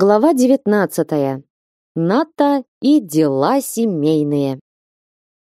Глава 19. Ната и дела семейные.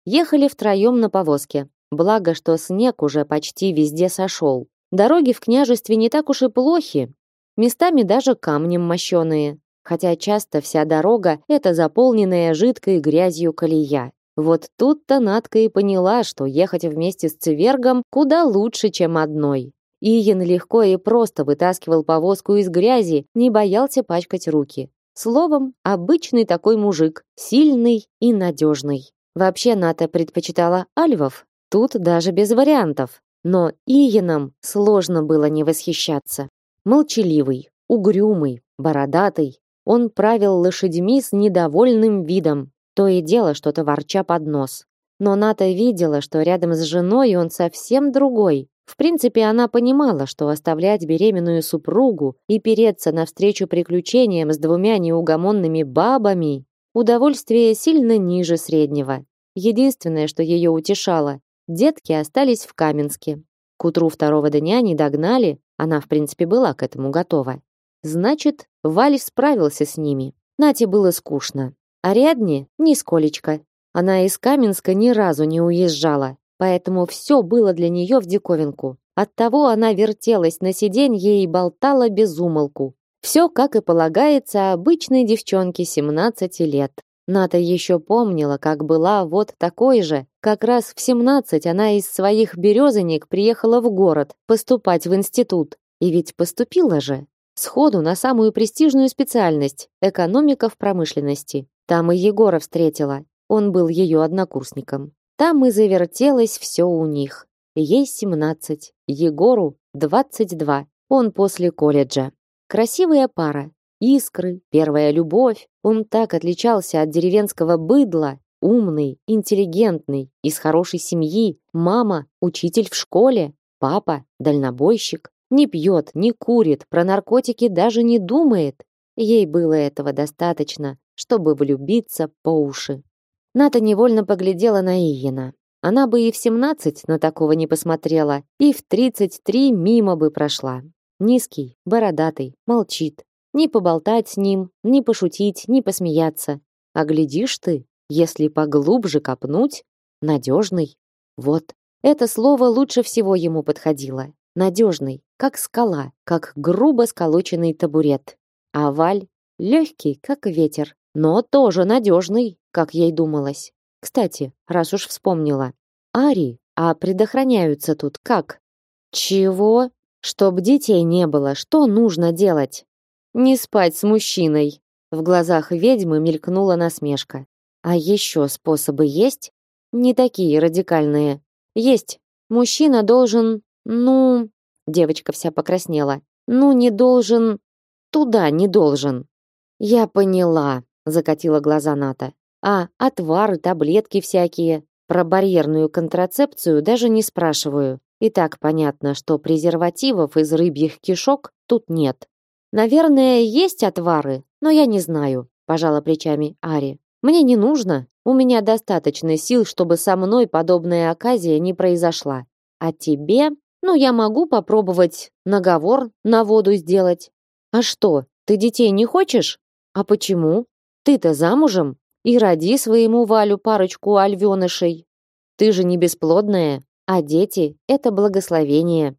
Ехали втроем на повозке. Благо, что снег уже почти везде сошел. Дороги в княжестве не так уж и плохи. Местами даже камнем мощеные. Хотя часто вся дорога — это заполненная жидкой грязью колея. Вот тут-то Натка и поняла, что ехать вместе с Цвергом куда лучше, чем одной. Иен легко и просто вытаскивал повозку из грязи, не боялся пачкать руки. Словом, обычный такой мужик, сильный и надежный. Вообще Ната предпочитала альвов, тут даже без вариантов. Но Иеном сложно было не восхищаться. Молчаливый, угрюмый, бородатый, он правил лошадьми с недовольным видом, то и дело что-то ворча под нос. Но Ната видела, что рядом с женой он совсем другой, в принципе, она понимала, что оставлять беременную супругу и переться навстречу приключениям с двумя неугомонными бабами удовольствие сильно ниже среднего. Единственное, что ее утешало, детки остались в Каменске. К утру второго дня не догнали, она, в принципе, была к этому готова. Значит, Валь справился с ними. Нате было скучно. Ариадне — нисколечко. Она из Каменска ни разу не уезжала, поэтому все было для нее в диковинку. Оттого она вертелась на сиденье и болтала без умолку. Все, как и полагается обычной девчонке 17 лет. Ната еще помнила, как была вот такой же. Как раз в 17 она из своих березанек приехала в город поступать в институт. И ведь поступила же. Сходу на самую престижную специальность – экономика в промышленности. Там и Егора встретила. Он был ее однокурсником. Там и завертелось все у них. Ей 17, Егору 22. Он после колледжа. Красивая пара. Искры, первая любовь. Он так отличался от деревенского быдла. Умный, интеллигентный, из хорошей семьи. Мама учитель в школе, папа дальнобойщик. Не пьет, не курит, про наркотики даже не думает. Ей было этого достаточно, чтобы влюбиться по уши. Ната невольно поглядела на Иена. Она бы и в 17 на такого не посмотрела, и в 33 мимо бы прошла. Низкий, бородатый, молчит. Ни поболтать с ним, ни пошутить, ни посмеяться. А глядишь ты, если поглубже копнуть, надежный. Вот, это слово лучше всего ему подходило. Надежный, как скала, как грубо сколоченный табурет. А Валь легкий, как ветер, но тоже надежный, как ей думалось. Кстати, раз уж вспомнила. Ари, а предохраняются тут как? Чего? Чтоб детей не было, что нужно делать? Не спать с мужчиной. В глазах ведьмы мелькнула насмешка. А еще способы есть? Не такие радикальные. Есть. Мужчина должен, ну, девочка вся покраснела. Ну, не должен, туда не должен. Я поняла, закатила глаза Ната. А отвары, таблетки всякие. Про барьерную контрацепцию даже не спрашиваю. И так понятно, что презервативов из рыбьих кишок тут нет. Наверное, есть отвары, но я не знаю, пожала плечами Ари. Мне не нужно. У меня достаточно сил, чтобы со мной подобная оказия не произошла. А тебе? Ну, я могу попробовать наговор на воду сделать. А что, ты детей не хочешь? А почему? Ты-то замужем и роди своему Валю парочку альвёнышей. Ты же не бесплодная, а дети это благословение.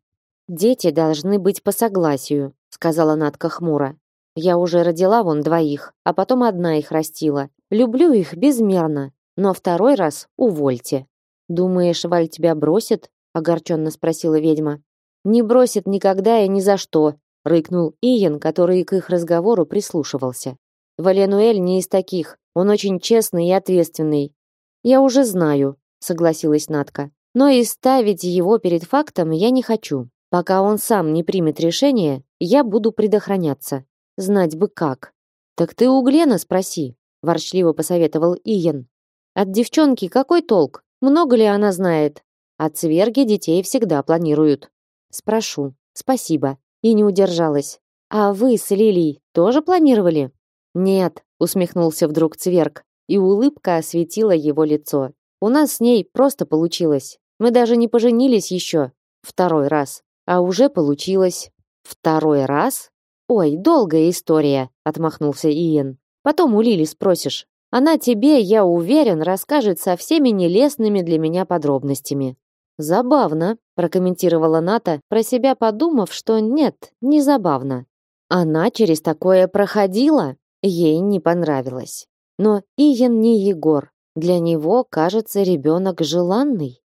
Дети должны быть по согласию, сказала Натка хмуро. Я уже родила вон двоих, а потом одна их растила. Люблю их безмерно, но второй раз увольте. Думаешь, Валь тебя бросит? огорченно спросила ведьма. Не бросит никогда и ни за что, рыкнул Иен, который к их разговору прислушивался. Валенуэль не из таких. Он очень честный и ответственный. Я уже знаю, согласилась Натка. Но и ставить его перед фактом я не хочу. Пока он сам не примет решение, я буду предохраняться. Знать бы как. Так ты у Глена спроси, ворчливо посоветовал Иен. От девчонки какой толк? Много ли она знает? От цверги детей всегда планируют. Спрошу. Спасибо. И не удержалась. А вы с Лилией тоже планировали? Нет, усмехнулся вдруг Цверк, и улыбка осветила его лицо. У нас с ней просто получилось. Мы даже не поженились еще. Второй раз. А уже получилось. Второй раз? Ой, долгая история, отмахнулся Иен. Потом у Лили спросишь. Она тебе, я уверен, расскажет со всеми нелестными для меня подробностями. Забавно, прокомментировала Ната, про себя подумав, что нет, не забавно. Она через такое проходила, ей не понравилось. Но Иен не Егор. Для него, кажется, ребенок желанный.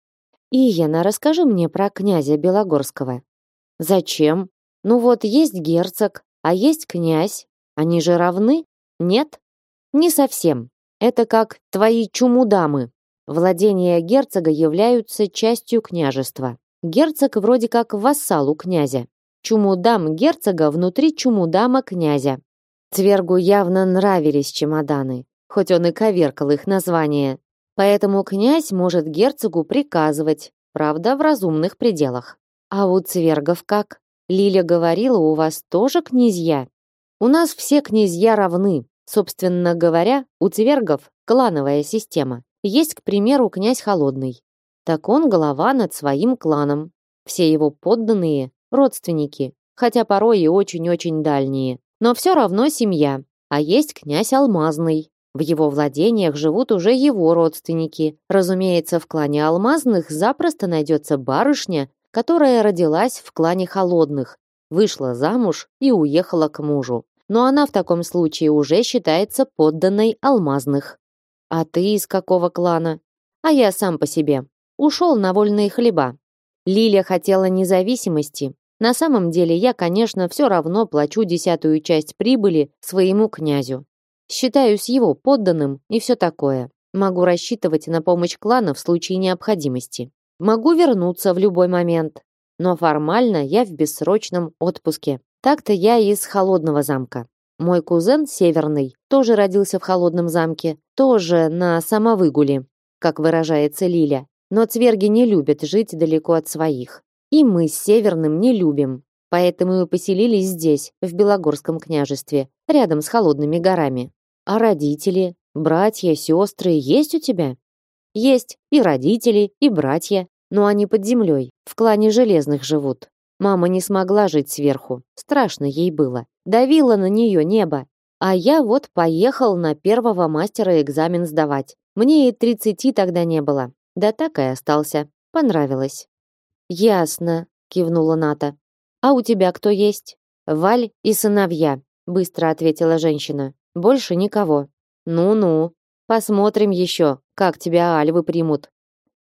Иена, расскажи мне про князя Белогорского. Зачем? Ну вот есть герцог, а есть князь. Они же равны? Нет? Не совсем. Это как твои чумудамы. Владения герцога являются частью княжества. Герцог вроде как вассал у князя. Чумудам герцога внутри чумудама князя. Цвергу явно нравились чемоданы, хоть он и коверкал их название. Поэтому князь может герцогу приказывать, правда, в разумных пределах. А у цвергов как? Лиля говорила, у вас тоже князья? У нас все князья равны. Собственно говоря, у цвергов клановая система. Есть, к примеру, князь Холодный. Так он голова над своим кланом. Все его подданные – родственники, хотя порой и очень-очень дальние. Но все равно семья. А есть князь Алмазный. В его владениях живут уже его родственники. Разумеется, в клане Алмазных запросто найдется барышня, которая родилась в клане Холодных, вышла замуж и уехала к мужу. Но она в таком случае уже считается подданной Алмазных. А ты из какого клана? А я сам по себе. Ушел на вольные хлеба. Лиля хотела независимости. На самом деле я, конечно, все равно плачу десятую часть прибыли своему князю. Считаюсь его подданным и все такое. Могу рассчитывать на помощь клана в случае необходимости. Могу вернуться в любой момент. Но формально я в бессрочном отпуске. Так-то я из холодного замка. Мой кузен Северный тоже родился в холодном замке, тоже на самовыгуле, как выражается Лиля. Но цверги не любят жить далеко от своих. И мы с Северным не любим. Поэтому и поселились здесь, в Белогорском княжестве, рядом с холодными горами. А родители, братья, сестры есть у тебя? Есть и родители, и братья, но они под землей, в клане железных живут. Мама не смогла жить сверху, страшно ей было. Давило на нее небо. А я вот поехал на первого мастера экзамен сдавать. Мне и тридцати тогда не было. Да так и остался. Понравилось. Ясно, кивнула Ната. А у тебя кто есть? Валь и сыновья, быстро ответила женщина. Больше никого. Ну-ну. Посмотрим еще, как тебя альвы примут.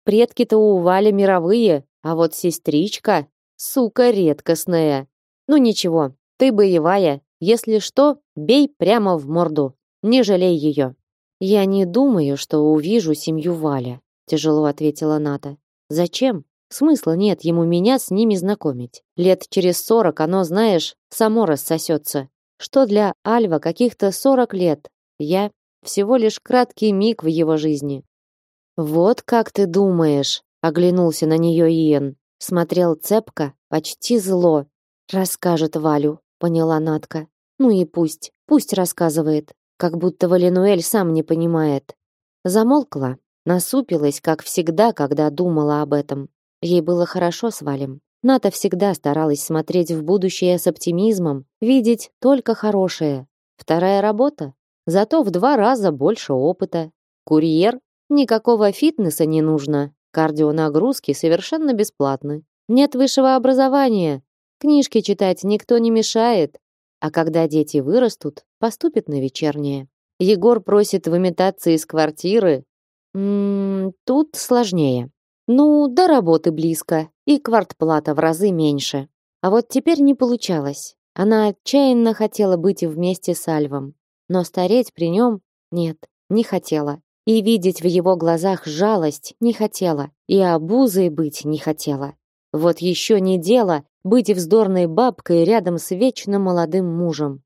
Предки-то у Вали мировые, а вот сестричка, сука редкостная. Ну ничего, ты боевая. Если что, бей прямо в морду. Не жалей ее. Я не думаю, что увижу семью Валя, тяжело ответила Ната. Зачем? Смысла нет ему меня с ними знакомить. Лет через сорок оно, знаешь, само рассосется что для Альва каких-то сорок лет. Я всего лишь краткий миг в его жизни. Вот как ты думаешь, оглянулся на нее Иен, смотрел цепко, почти зло. Расскажет Валю, поняла Натка. Ну и пусть, пусть рассказывает, как будто Валенуэль сам не понимает. Замолкла, насупилась, как всегда, когда думала об этом. Ей было хорошо с Валем. Ната всегда старалась смотреть в будущее с оптимизмом, видеть только хорошее. Вторая работа, зато в два раза больше опыта. Курьер, никакого фитнеса не нужно. Кардионагрузки совершенно бесплатны. Нет высшего образования. Книжки читать никто не мешает. А когда дети вырастут, поступят на вечернее. Егор просит в имитации из квартиры. М -м, тут сложнее. Ну, до работы близко, и квартплата в разы меньше. А вот теперь не получалось. Она отчаянно хотела быть вместе с Альвом, но стареть при нем нет, не хотела. И видеть в его глазах жалость не хотела, и обузой быть не хотела. Вот еще не дело быть вздорной бабкой рядом с вечно молодым мужем.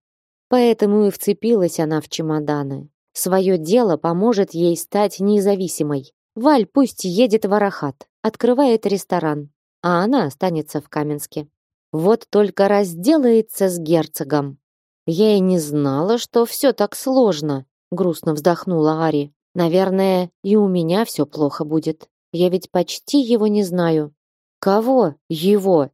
Поэтому и вцепилась она в чемоданы. Свое дело поможет ей стать независимой, Валь пусть едет в Арахат, открывает ресторан, а она останется в Каменске. Вот только разделается с герцогом. Я и не знала, что все так сложно, грустно вздохнула Ари. Наверное, и у меня все плохо будет. Я ведь почти его не знаю. Кого? Его.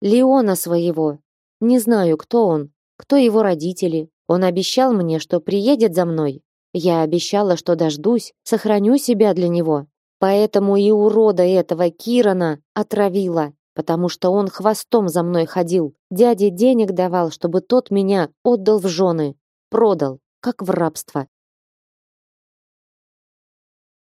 Леона своего. Не знаю, кто он, Кто его родители? Он обещал мне, что приедет за мной. Я обещала, что дождусь, сохраню себя для него. Поэтому и урода этого Кирана отравила, потому что он хвостом за мной ходил. Дяде денег давал, чтобы тот меня отдал в жены. Продал, как в рабство.